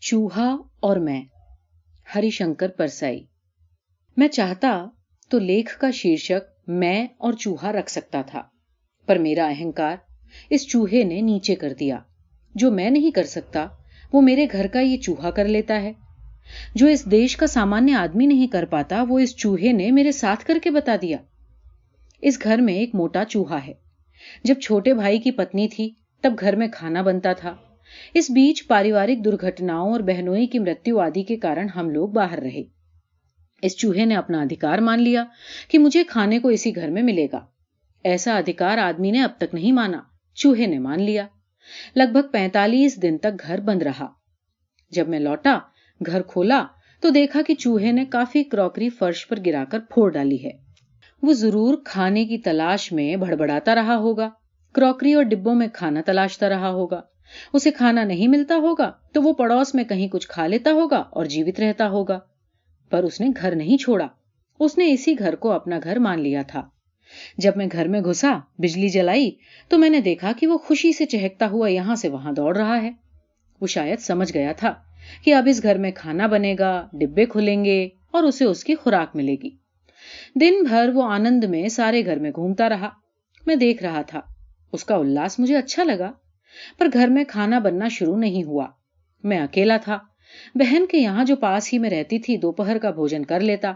چوہا اور میں، ہری شنکر پرسائی۔ میں چاہتا تو لیکھ کا شیرشک میں اور چوہا رکھ سکتا تھا، پر میرا اہنکار اس چوہے نے نیچے کر دیا۔ جو میں نہیں کر سکتا، وہ میرے گھر کا یہ چوہا کر لیتا ہے۔ جو اس دیش کا سامانیہ آدمی نہیں کر پاتا، وہ اس چوہے نے میرے ساتھ کر کے بتا دیا۔ اس گھر میں ایک موٹا چوہا ہے۔ جب چھوٹے بھائی کی پتنی تھی، تب گھر میں کھانا بنتا تھا۔ اس بیچ پاریوارک درگھٹناؤں اور بہنوئی کی مرتیو آدی کے کارن ہم لوگ باہر رہے۔ اس چوہے نے اپنا ادھکار مان لیا کہ مجھے کھانے کو اسی گھر میں ملے گا۔ ایسا ادھکار آدمی نے اب تک نہیں مانا، چوہے نے مان لیا۔ لگ بھگ پینتالیس دن تک گھر بند رہا۔ جب میں لوٹا، گھر کھولا، تو دیکھا کہ چوہے نے کافی کراکری فرش پر گرا کر پھوڑ ڈالی ہے۔ وہ ضرور کھانے کی تلاش میں بڑبڑاتا رہا ہوگا، کراکری اور ڈبوں میں کھانا تلاشتا رہا ہوگا۔ اسے کھانا نہیں ملتا ہوگا تو وہ پڑوس میں کہیں کچھ کھا لیتا ہوگا اور جیوت رہتا ہوگا۔ پر اس نے گھر نہیں چھوڑا۔ اس نے اسی گھر کو اپنا گھر مان لیا تھا۔ جب میں گھر میں گھسا، بجلی جلائی، تو میں نے دیکھا کہ وہ خوشی سے چہکتا ہوا یہاں سے وہاں دوڑ رہا ہے۔ وہ شاید سمجھ گیا تھا کہ اب اس گھر میں کھانا بنے گا، ڈبے کھلیں گے اور اسے اس کی خوراک ملے گی۔ دن بھر وہ آنند میں سارے گھر میں گھومتا رہا۔ میں دیکھ رہا تھا۔ اس کا الاس مجھے اچھا لگا۔ پر گھر میں کھانا بننا شروع نہیں ہوا۔ میں اکیلا تھا۔ بہن کے یہاں جو پاس ہی میں رہتی تھی دوپہر کا بھوجن کر لیتا۔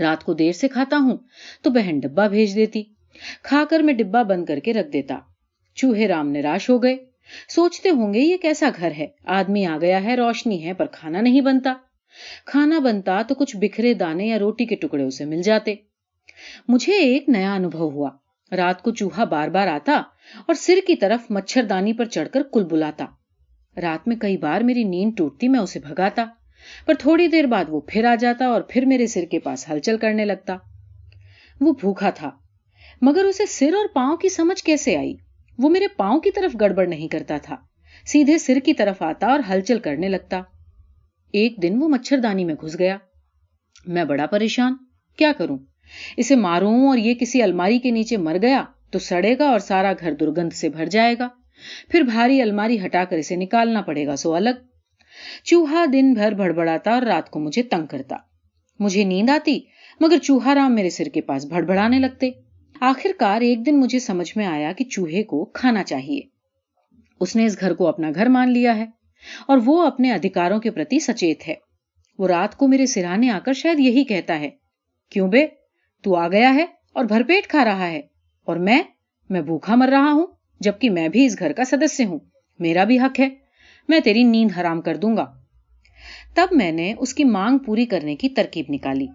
رات کو دیر سے کھاتا ہوں تو بہن ڈبا بھیج دیتی۔ کھا کر میں ڈبا بند کر کے رکھ دیتا۔ چوہے رام نراش ہو گئے۔ سوچتے ہوں گے یہ کیسا گھر ہے۔ آدمی آ گیا ہے، روشنی ہے، پر کھانا نہیں بنتا۔ کھانا بنتا تو کچھ بکھرے دانے یا روٹی کے ٹکڑے اسے مل جاتے۔ مجھے ایک نیا انوبھو ہوا۔ رات کو چوہا بار بار آتا اور سر کی طرف مچھر دانی پر چڑھ کر کل بلاتا۔ رات میں کئی بار میری نیند ٹوٹتی میں اسے بھگاتا، پر تھوڑی دیر بعد وہ پھر آ جاتا اور پھر میرے سر کے پاس ہلچل کرنے لگتا۔ وہ بھوکا تھا، مگر اسے سر اور پاؤں کی سمجھ کیسے آئی؟ وہ میرے پاؤں کی طرف گڑبڑ نہیں کرتا تھا، سیدھے سر کی طرف آتا اور ہلچل کرنے لگتا۔ ایک دن وہ مچھر دانی میں گھس گیا۔ میں بڑا پریشان، کیا کروں؟ اسے ماروں اور یہ کسی الماری کے نیچے مر گیا تو سڑے گا اور سارا گھر درگند سے بھر جائے گا۔ پھر بھاری الماری ہٹا کر اسے نکالنا پڑے گا، سو الگ۔ چوہا دن بھر بڑبڑاتا اور رات کو مجھے تنگ کرتا۔ مجھے نیند آتی، مگر چوہا رام میرے سر کے پاس بڑبڑانے لگتے۔ آخر کار ایک دن مجھے سمجھ میں آیا کہ چوہے کو کھانا چاہیے۔ اس نے اس گھر کو اپنا گھر مان لیا ہے، اور وہ اپنے ادھکاروں کے پرتی سچیت ہے۔ وہ رات کو میرے سرانے آ کر شاید یہی کہتا ہے، کیوں بے؟ تو آ گیا ہے اور بھر پیٹ کھا رہا ہے اور میں میں بھوکھا مر رہا ہوں، جبکہ میں بھی اس گھر کا سدسیہ ہوں۔ میرا بھی حق ہے۔ میں تیری نیند حرام کر دوں گا۔ تب میں نے اس کی مانگ پوری کرنے کی ترکیب نکالی۔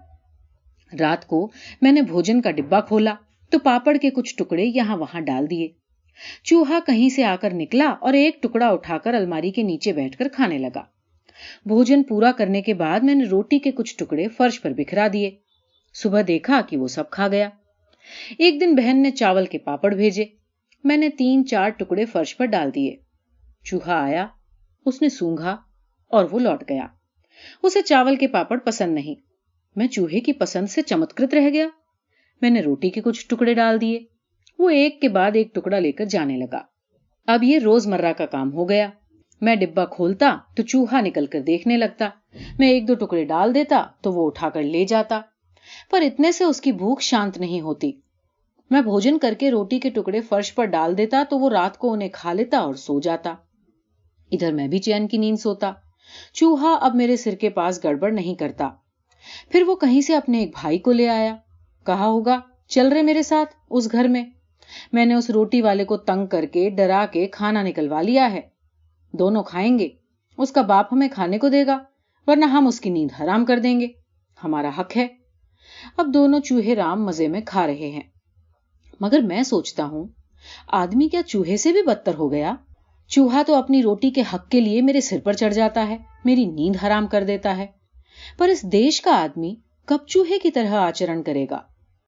رات کو میں نے بھوجن کا ڈبا کھولا تو پاپڑ کے کچھ ٹکڑے یہاں وہاں ڈال دیے۔ چوہا کہیں سے آ کر نکلا اور ایک ٹکڑا اٹھا کر الماری کے نیچے بیٹھ کر کھانے لگا۔ بھوجن پورا کرنے کے بعد میں نے روٹی کے کچھ ٹکڑے فرش پر بکھرا دیے۔ صبح دیکھا کہ وہ سب کھا گیا۔ ایک دن بہن نے چاول کے پاپڑ بھیجے۔ میں نے تین چار ٹکڑے فرش پر ڈال دیے۔ چوہا آیا، اس نے سونگا اور وہ لوٹ گیا۔ اسے چاول کے پاپڑ پسند نہیں۔ میں چوہے کی پسند سے چمتکرت رہ گیا۔ میں نے روٹی کے کچھ ٹکڑے ڈال دیے۔ وہ ایک کے بعد ایک ٹکڑا لے کر جانے لگا۔ اب یہ روز مرہ کا کام ہو گیا۔ میں ڈبا کھولتا تو چوہا نکل کر دیکھنے لگتا۔ میں ایک دو ٹکڑے ڈال دیتا تو وہ اٹھا کر لے جاتا۔ پر اتنے سے اس کی بھوک شانت نہیں ہوتی۔ میں بھوجن کر کے روٹی کے ٹکڑے فرش پر ڈال دیتا تو وہ رات کو انہیں کھا لیتا اور سو جاتا۔ ادھر میں بھی چین کی نیند سوتا۔ چوہا اب میرے سر کے پاس گڑبڑ نہیں کرتا۔ پھر وہ کہیں سے اپنے ایک بھائی کو لے آیا۔ کہا ہوگا، چل رہے میرے ساتھ اس گھر میں۔ میں نے اس روٹی والے کو تنگ کر کے ڈرا کے کھانا نکلوا لیا ہے۔ دونوں کھائیں گے۔ اس کا باپ ہمیں کھانے کو دے گا، ورنہ ہم اس کی نیند حرام کر دیں گے۔ ہمارا حق ہے۔ اب دونوں چوہے رام مزے میں کھا رہے ہیں۔ مگر میں سوچتا ہوں، آدمی کیا چوہے سے بھی بدتر ہو گیا؟ چوہا تو اپنی روٹی کے حق کے لیے میرے سر پر چڑھ جاتا ہے، میری نیند حرام کر دیتا ہے۔ پر اس دیش کا آدمی کب چوہے کی طرح آچرن کرے گا؟